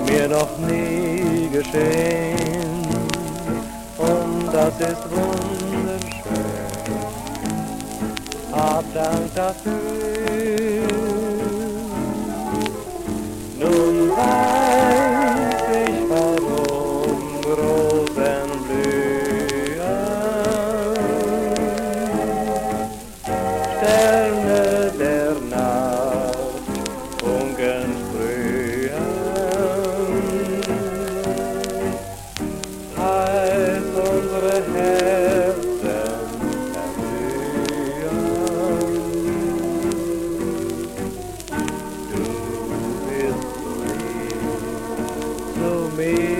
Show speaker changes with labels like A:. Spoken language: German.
A: mir noch nie geschehen. Und das ist wunderschön. Hab Dank dafür. me.